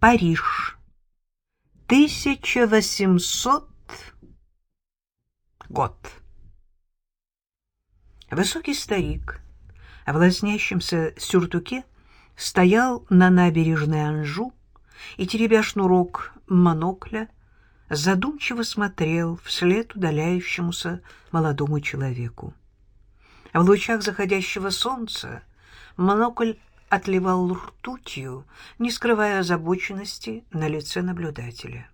Париж. 1800 год. Высокий старик в лоснящемся сюртуке стоял на набережной Анжу и, теребя шнурок монокля, задумчиво смотрел вслед удаляющемуся молодому человеку. В лучах заходящего солнца монокль отливал ртутью, не скрывая озабоченности на лице наблюдателя.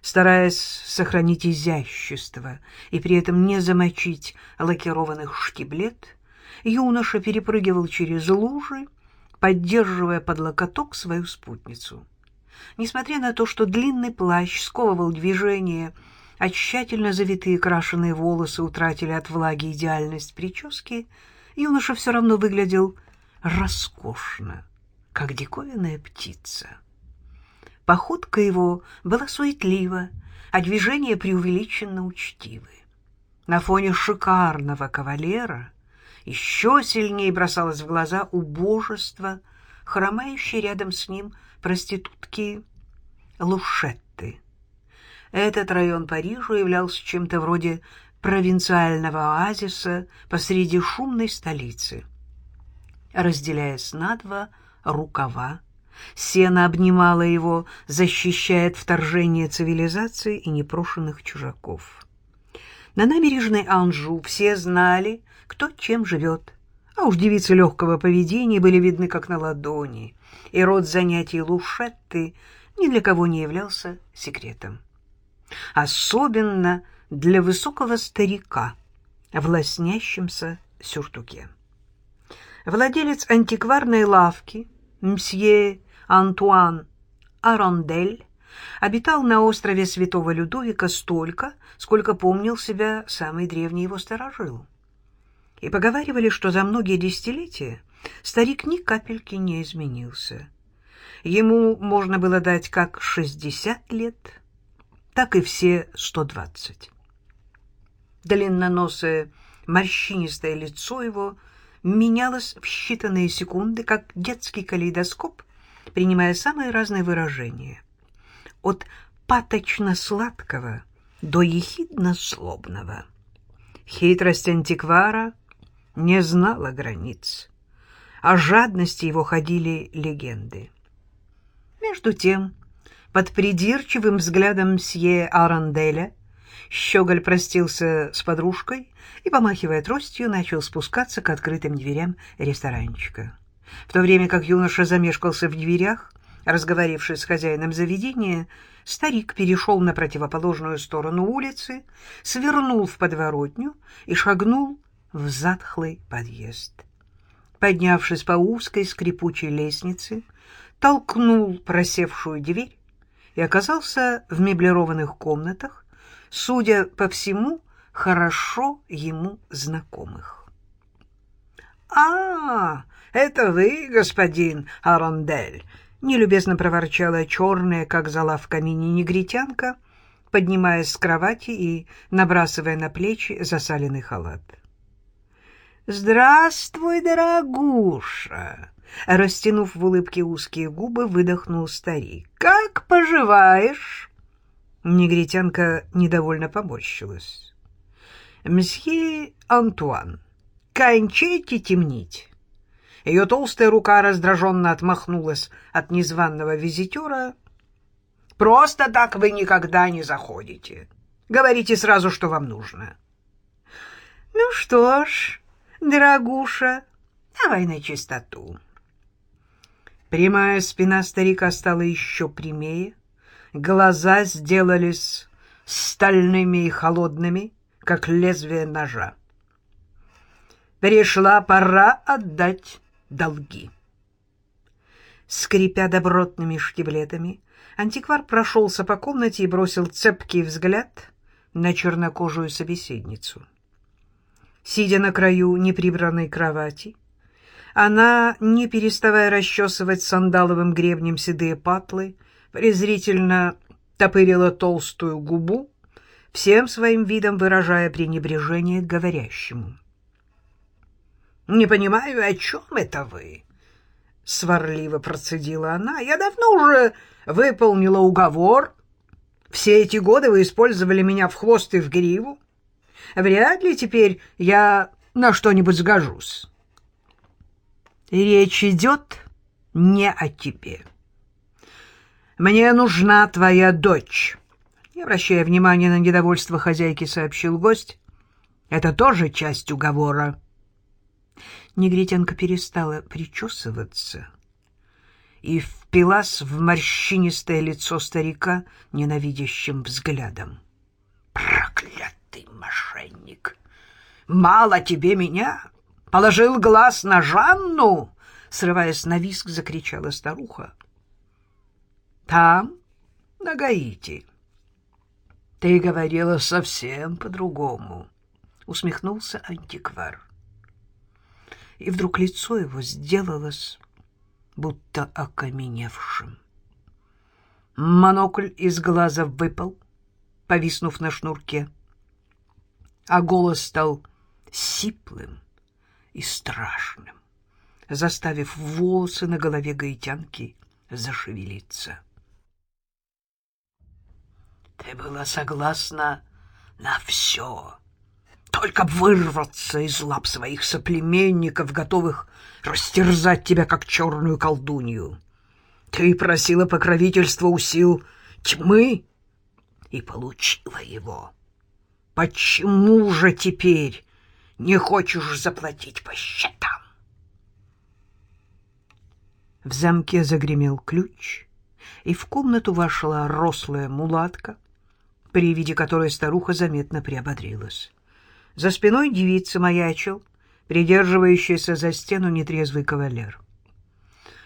Стараясь сохранить изящество и при этом не замочить лакированных штиблет, юноша перепрыгивал через лужи, поддерживая под локоток свою спутницу. Несмотря на то, что длинный плащ сковывал движение, а тщательно завитые крашеные волосы утратили от влаги идеальность прически, юноша все равно выглядел роскошно, как диковинная птица. Походка его была суетлива, а движения преувеличенно учтивы. На фоне шикарного кавалера еще сильнее бросалось в глаза убожество, хромающей рядом с ним проститутки Лушетты. Этот район Парижа являлся чем-то вроде провинциального оазиса посреди шумной столицы разделяясь на два рукава. Сено обнимало его, защищая от вторжения цивилизации и непрошенных чужаков. На набережной Анжу все знали, кто чем живет, а уж девицы легкого поведения были видны как на ладони, и род занятий Лушетты ни для кого не являлся секретом. Особенно для высокого старика в лоснящемся сюртуке. Владелец антикварной лавки, мсье Антуан Арондель, обитал на острове Святого Людовика столько, сколько помнил себя самый древний его сторожил. И поговаривали, что за многие десятилетия старик ни капельки не изменился. Ему можно было дать как шестьдесят лет, так и все сто двадцать. Длинноносое морщинистое лицо его менялось в считанные секунды, как детский калейдоскоп, принимая самые разные выражения. От паточно-сладкого до ехидно-злобного. Хитрость антиквара не знала границ. О жадности его ходили легенды. Между тем, под придирчивым взглядом мсье Аранделя Щеголь простился с подружкой и, помахивая тростью, начал спускаться к открытым дверям ресторанчика. В то время как юноша замешкался в дверях, разговаривший с хозяином заведения, старик перешел на противоположную сторону улицы, свернул в подворотню и шагнул в затхлый подъезд. Поднявшись по узкой скрипучей лестнице, толкнул просевшую дверь и оказался в меблированных комнатах, судя по всему, хорошо ему знакомых. «А, это вы, господин Арондель!» — нелюбезно проворчала черная, как зола в камине негритянка, поднимаясь с кровати и набрасывая на плечи засаленный халат. «Здравствуй, дорогуша!» Растянув в улыбке узкие губы, выдохнул старик. «Как поживаешь?» Негритянка недовольно поморщилась. «Мсье Антуан, кончайте темнить!» Ее толстая рука раздраженно отмахнулась от незваного визитера. «Просто так вы никогда не заходите. Говорите сразу, что вам нужно». «Ну что ж, дорогуша, давай на чистоту». Прямая спина старика стала еще прямее, глаза сделались стальными и холодными, как лезвие ножа. Пришла пора отдать долги. Скрипя добротными штиблетами, антиквар прошелся по комнате и бросил цепкий взгляд на чернокожую собеседницу. Сидя на краю неприбранной кровати, она, не переставая расчесывать сандаловым гребнем седые патлы, презрительно топырила толстую губу, всем своим видом выражая пренебрежение к говорящему. «Не понимаю, о чем это вы?» сварливо процедила она. «Я давно уже выполнила уговор. Все эти годы вы использовали меня в хвост и в гриву. Вряд ли теперь я на что-нибудь сгожусь. Речь идет не о тебе. Мне нужна твоя дочь». Не обращая внимания на недовольство хозяйки, сообщил гость. «Это тоже часть уговора». Негритянка перестала причесываться и впилась в морщинистое лицо старика ненавидящим взглядом. «Проклятый мошенник! Мало тебе меня! Положил глаз на Жанну!» Срываясь на виск, закричала старуха. «Там, на Гаити, ты говорила совсем по-другому», — усмехнулся антиквар и вдруг лицо его сделалось будто окаменевшим. Монокль из глаза выпал, повиснув на шнурке, а голос стал сиплым и страшным, заставив волосы на голове гаитянки зашевелиться. «Ты была согласна на все!» только вырваться из лап своих соплеменников, готовых растерзать тебя, как черную колдунью. Ты просила покровительства у сил тьмы и получила его. Почему же теперь не хочешь заплатить по счетам? В замке загремел ключ, и в комнату вошла рослая мулатка, при виде которой старуха заметно приободрилась. За спиной девица маячил, придерживающийся за стену нетрезвый кавалер.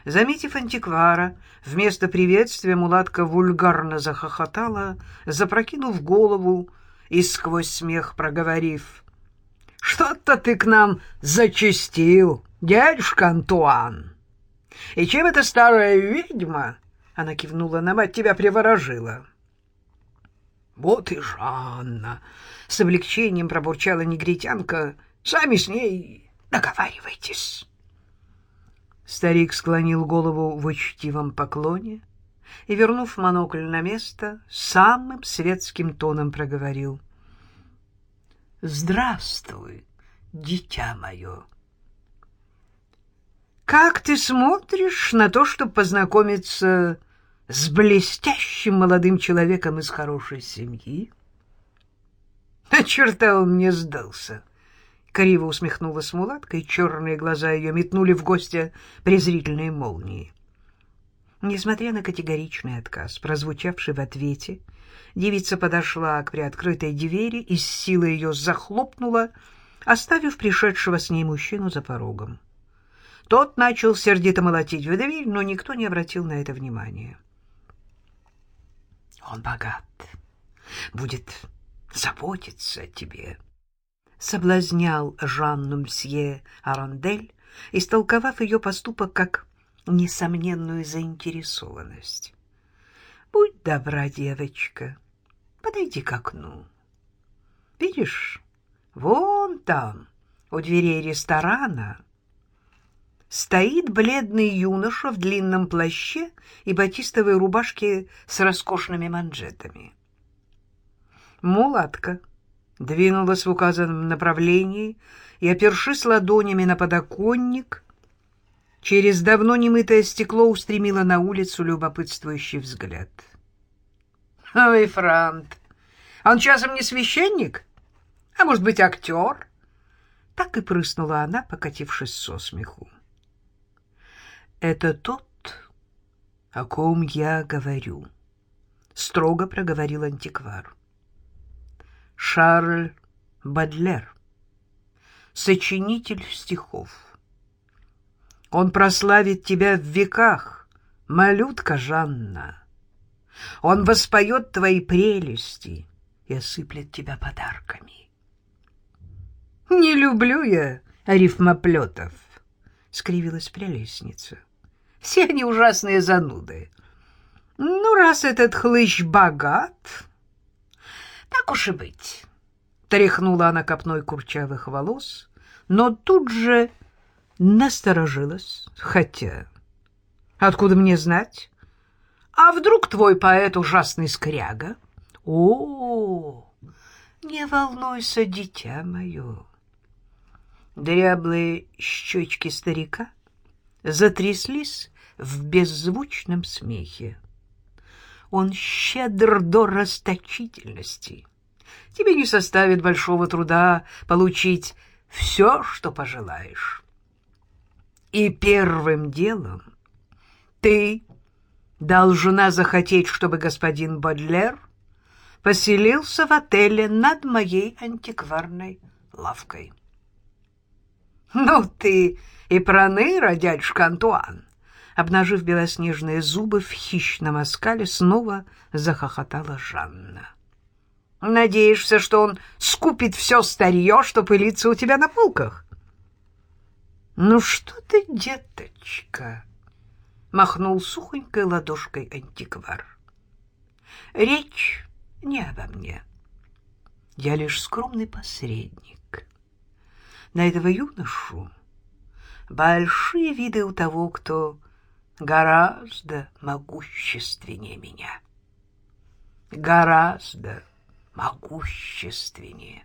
Заметив антиквара, вместо приветствия мулатка вульгарно захохотала, запрокинув голову и сквозь смех проговорив. — Что-то ты к нам зачастил, дядюшка Антуан. И чем эта старая ведьма, — она кивнула на мать, — тебя приворожила? — Вот и Жанна! С облегчением пробурчала негритянка. Сами с ней договаривайтесь. Старик склонил голову в учтивом поклоне и, вернув монокль на место, самым светским тоном проговорил. «Здравствуй, дитя мое!» «Как ты смотришь на то, чтобы познакомиться с блестящим молодым человеком из хорошей семьи?» На черта он мне сдался. Криво усмехнулась мулатка, и черные глаза ее метнули в гостя презрительные молнии. Несмотря на категоричный отказ, прозвучавший в ответе, девица подошла к приоткрытой двери и с силой ее захлопнула, оставив пришедшего с ней мужчину за порогом. Тот начал сердито молотить в дверь, но никто не обратил на это внимания. «Он богат, будет заботиться о тебе. Соблазнял Жанну Мсье Арандель, истолковав ее поступок как несомненную заинтересованность. «Будь добра, девочка, подойди к окну. Видишь, вон там, у дверей ресторана, стоит бледный юноша в длинном плаще и батистовой рубашке с роскошными манжетами. Мулатка двинулась в указанном направлении и, опершись ладонями на подоконник, через давно немытое стекло устремила на улицу любопытствующий взгляд. «Ой, Франт, он часом не священник? А может быть, актер?» Так и прыснула она, покатившись со смеху. «Это тот, о ком я говорю», — строго проговорил антиквар. Шарль Бадлер, сочинитель стихов. Он прославит тебя в веках, малютка Жанна. Он воспоет твои прелести и осыплет тебя подарками. — Не люблю я рифмоплетов, — скривилась прелестница. — Все они ужасные зануды. Ну, раз этот хлыщ богат, так уж и быть. Тряхнула она копной курчавых волос, но тут же насторожилась, хотя Откуда мне знать? А вдруг твой поэт ужасный скряга? О, не волнуйся, дитя мое. Дряблые щечки старика затряслись в беззвучном смехе. Он щедр до расточительности. Тебе не составит большого труда получить все, что пожелаешь. И первым делом ты должна захотеть, чтобы господин Бодлер поселился в отеле над моей антикварной лавкой. Ну ты и проныра, дядюшка Антуан! Обнажив белоснежные зубы в хищном оскале, снова захохотала Жанна. Надеешься, что он скупит все старье, что пылится у тебя на полках? Ну что ты, деточка? Махнул сухонькой ладошкой антиквар. Речь не обо мне. Я лишь скромный посредник. На этого юношу большие виды у того, кто гораздо могущественнее меня. Гораздо могущественнее.